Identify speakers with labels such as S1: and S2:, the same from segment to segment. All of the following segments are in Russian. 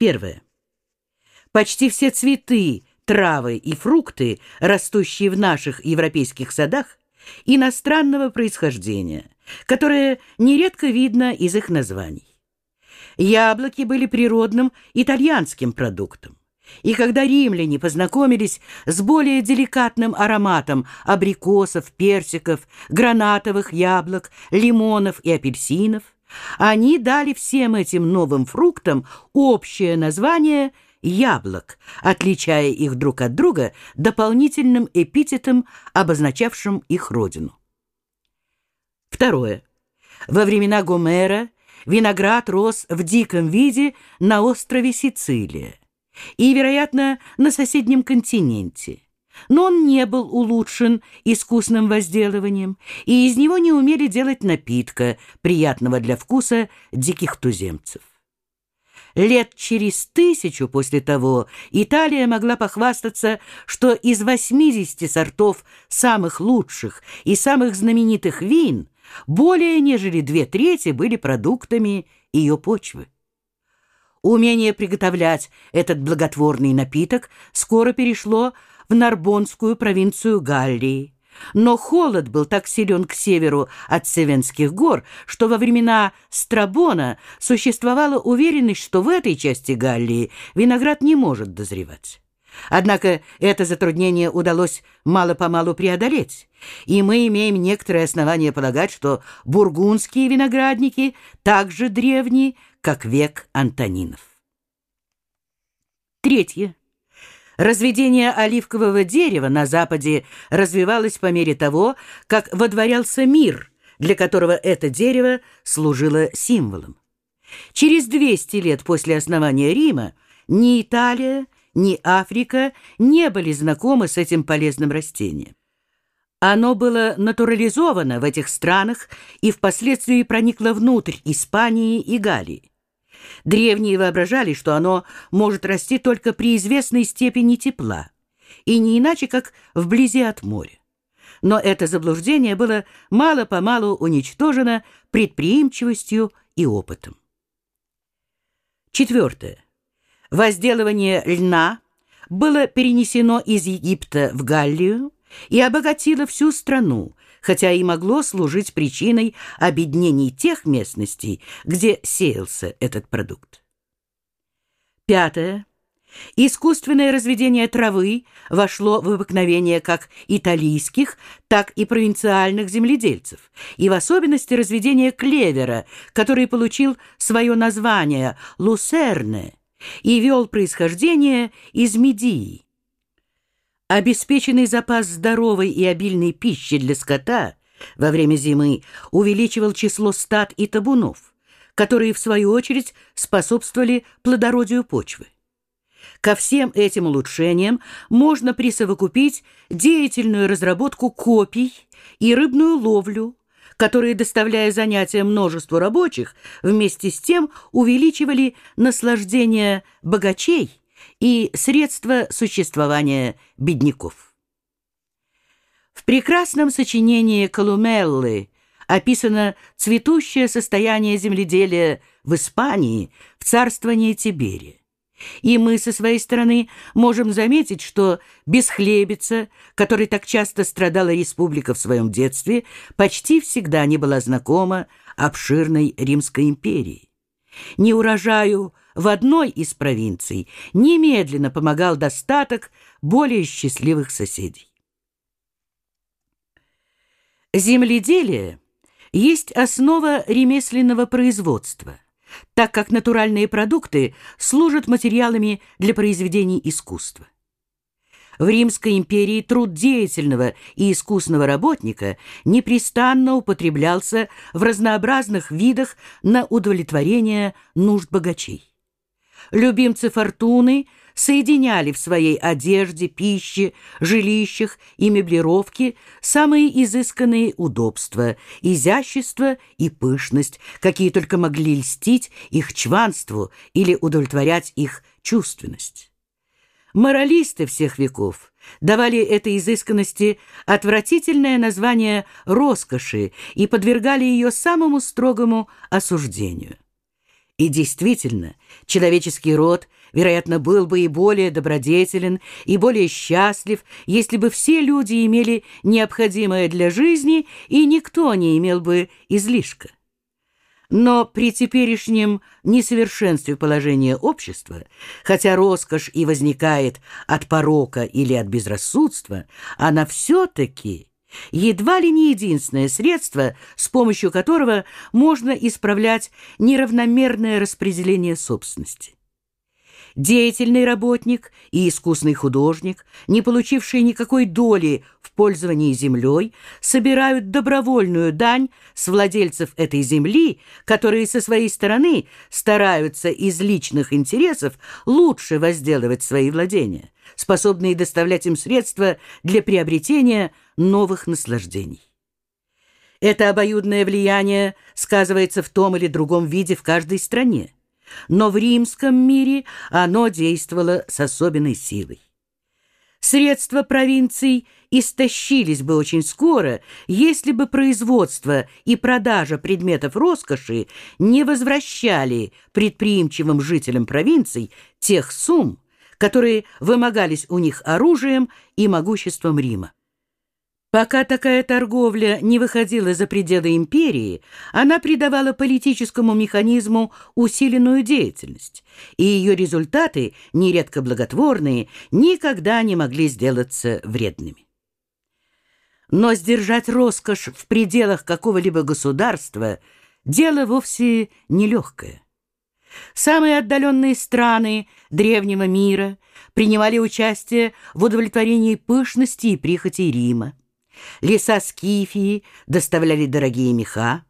S1: Первое. Почти все цветы, травы и фрукты, растущие в наших европейских садах, иностранного происхождения, которое нередко видно из их названий. Яблоки были природным итальянским продуктом. И когда римляне познакомились с более деликатным ароматом абрикосов, персиков, гранатовых яблок, лимонов и апельсинов, они дали всем этим новым фруктам общее название – яблок, отличая их друг от друга дополнительным эпитетом, обозначавшим их родину. Второе. Во времена Гомера виноград рос в диком виде на острове Сицилия и, вероятно, на соседнем континенте. Но он не был улучшен искусным возделыванием, и из него не умели делать напитка, приятного для вкуса диких туземцев. Лет через тысячу после того Италия могла похвастаться, что из 80 сортов самых лучших и самых знаменитых вин более нежели две трети были продуктами ее почвы. Умение приготовлять этот благотворный напиток скоро перешло в Нарбонскую провинцию Галлии. Но холод был так силен к северу от Севенских гор, что во времена Страбона существовала уверенность, что в этой части Галлии виноград не может дозревать. Однако это затруднение удалось мало-помалу преодолеть, и мы имеем некоторые основания полагать, что бургундские виноградники так же древние, как век Антонинов. Третье. Разведение оливкового дерева на Западе развивалось по мере того, как водворялся мир, для которого это дерево служило символом. Через 200 лет после основания Рима ни Италия, ни Африка не были знакомы с этим полезным растением. Оно было натурализовано в этих странах и впоследствии проникло внутрь Испании и Галлии. Древние воображали, что оно может расти только при известной степени тепла, и не иначе, как вблизи от моря. Но это заблуждение было мало-помалу уничтожено предприимчивостью и опытом. Четвертое. Возделывание льна было перенесено из Египта в Галлию и обогатило всю страну, хотя и могло служить причиной обеднений тех местностей, где сеялся этот продукт. Пятое. Искусственное разведение травы вошло в обыкновение как италийских, так и провинциальных земледельцев, и в особенности разведение клевера, который получил свое название «лусерне» и вел происхождение из Медии. Обеспеченный запас здоровой и обильной пищи для скота во время зимы увеличивал число стад и табунов, которые, в свою очередь, способствовали плодородию почвы. Ко всем этим улучшениям можно присовокупить деятельную разработку копий и рыбную ловлю, которые, доставляя занятия множеству рабочих, вместе с тем увеличивали наслаждение богачей и средства существования бедняков. В прекрасном сочинении Колумеллы описано цветущее состояние земледелия в Испании в царствовании Тиберия. И мы со своей стороны можем заметить, что бесхлебица, которой так часто страдала республика в своем детстве, почти всегда не была знакома обширной Римской империи. Не урожаю в одной из провинций немедленно помогал достаток более счастливых соседей. Земледелие есть основа ремесленного производства, так как натуральные продукты служат материалами для произведений искусства. В Римской империи труд деятельного и искусного работника непрестанно употреблялся в разнообразных видах на удовлетворение нужд богачей. Любимцы фортуны соединяли в своей одежде, пище, жилищах и меблировке самые изысканные удобства, изящество и пышность, какие только могли льстить их чванству или удовлетворять их чувственность. Моралисты всех веков давали этой изысканности отвратительное название роскоши и подвергали ее самому строгому осуждению. И действительно, человеческий род, вероятно, был бы и более добродетелен, и более счастлив, если бы все люди имели необходимое для жизни, и никто не имел бы излишка. Но при теперешнем несовершенстве положения общества, хотя роскошь и возникает от порока или от безрассудства, она все-таки едва ли не единственное средство, с помощью которого можно исправлять неравномерное распределение собственности. Деятельный работник и искусный художник, не получившие никакой доли в пользовании землей, собирают добровольную дань с владельцев этой земли, которые со своей стороны стараются из личных интересов лучше возделывать свои владения, способные доставлять им средства для приобретения новых наслаждений. Это обоюдное влияние сказывается в том или другом виде в каждой стране но в римском мире оно действовало с особенной силой. Средства провинций истощились бы очень скоро, если бы производство и продажа предметов роскоши не возвращали предприимчивым жителям провинций тех сумм, которые вымогались у них оружием и могуществом Рима. Пока такая торговля не выходила за пределы империи, она придавала политическому механизму усиленную деятельность, и ее результаты, нередко благотворные, никогда не могли сделаться вредными. Но сдержать роскошь в пределах какого-либо государства – дело вовсе нелегкое. Самые отдаленные страны древнего мира принимали участие в удовлетворении пышности и прихоти Рима. Леса Скифии доставляли дорогие меха,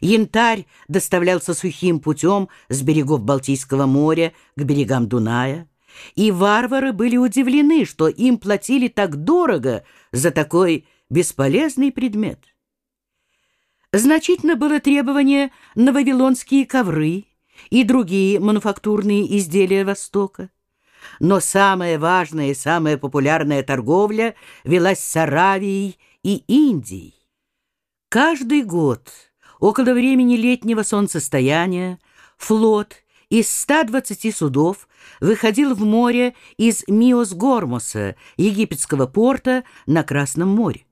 S1: янтарь доставлялся сухим путем с берегов Балтийского моря к берегам Дуная, и варвары были удивлены, что им платили так дорого за такой бесполезный предмет. Значительно было требование на вавилонские ковры и другие мануфактурные изделия Востока. Но самая важная и самая популярная торговля велась с Аравией и Индией. Каждый год, около времени летнего солнцестояния, флот из 120 судов выходил в море из Миос-Гормоса, египетского порта на Красном море.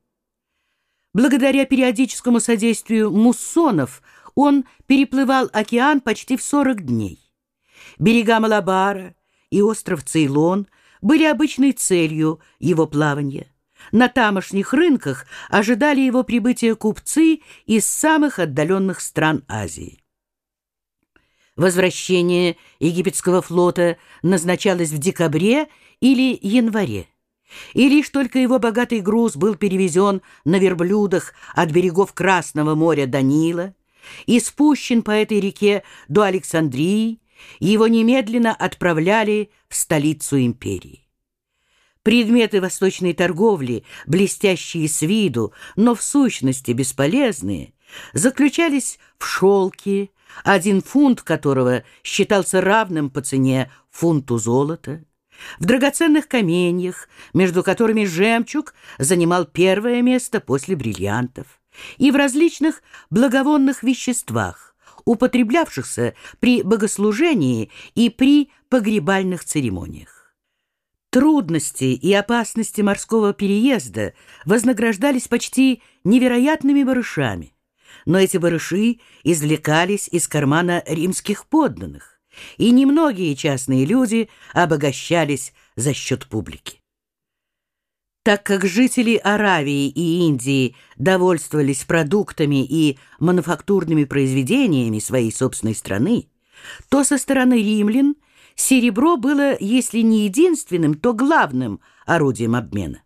S1: Благодаря периодическому содействию муссонов он переплывал океан почти в 40 дней. Берега Малабара, и остров Цейлон были обычной целью его плавания. На тамошних рынках ожидали его прибытия купцы из самых отдаленных стран Азии. Возвращение египетского флота назначалось в декабре или январе. И лишь только его богатый груз был перевезен на верблюдах от берегов Красного моря до Нила и спущен по этой реке до Александрии, его немедленно отправляли в столицу империи. Предметы восточной торговли, блестящие с виду, но в сущности бесполезные, заключались в шелке, один фунт которого считался равным по цене фунту золота, в драгоценных каменьях, между которыми жемчуг занимал первое место после бриллиантов, и в различных благовонных веществах, употреблявшихся при богослужении и при погребальных церемониях. Трудности и опасности морского переезда вознаграждались почти невероятными барышами, но эти барыши извлекались из кармана римских подданных, и немногие частные люди обогащались за счет публики. Так как жители Аравии и Индии довольствовались продуктами и мануфактурными произведениями своей собственной страны, то со стороны римлян серебро было, если не единственным, то главным орудием обмена.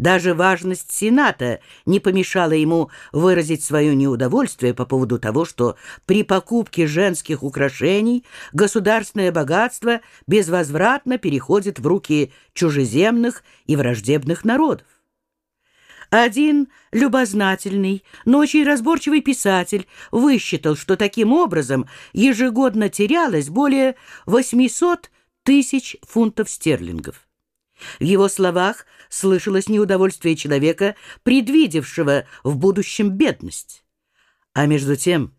S1: Даже важность Сената не помешала ему выразить свое неудовольствие по поводу того, что при покупке женских украшений государственное богатство безвозвратно переходит в руки чужеземных и враждебных народов. Один любознательный, но очень разборчивый писатель высчитал, что таким образом ежегодно терялось более 800 тысяч фунтов стерлингов. В его словах слышалось неудовольствие человека, предвидевшего в будущем бедность. А между тем,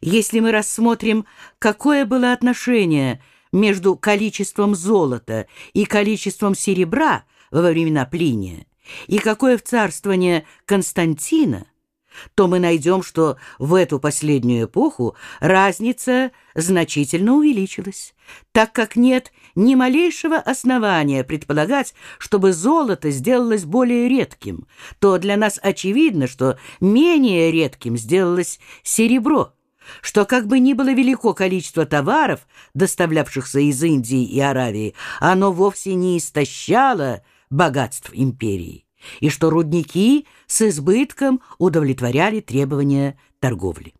S1: Если мы рассмотрим, какое было отношение между количеством золота и количеством серебра во времена Плиния, и какое в царствование Константина, то мы найдем, что в эту последнюю эпоху разница значительно увеличилась, так как нет ни малейшего основания предполагать, чтобы золото сделалось более редким, то для нас очевидно, что менее редким сделалось серебро, что как бы ни было велико количество товаров, доставлявшихся из Индии и Аравии, оно вовсе не истощало богатств империи и что рудники с избытком удовлетворяли требования торговли.